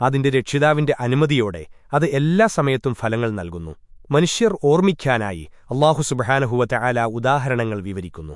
അതിന്റെ രക്ഷിതാവിന്റെ അനുമതിയോടെ അത് എല്ലാ സമയത്തും ഫലങ്ങൾ നൽകുന്നു. മനുഷ്യർ ഓർമ്മിക്കാനായി അള്ളാഹു സുബഹാനഹുവറ്റ ആല ഉദാഹരണങ്ങൾ വിവരിക്കുന്നു.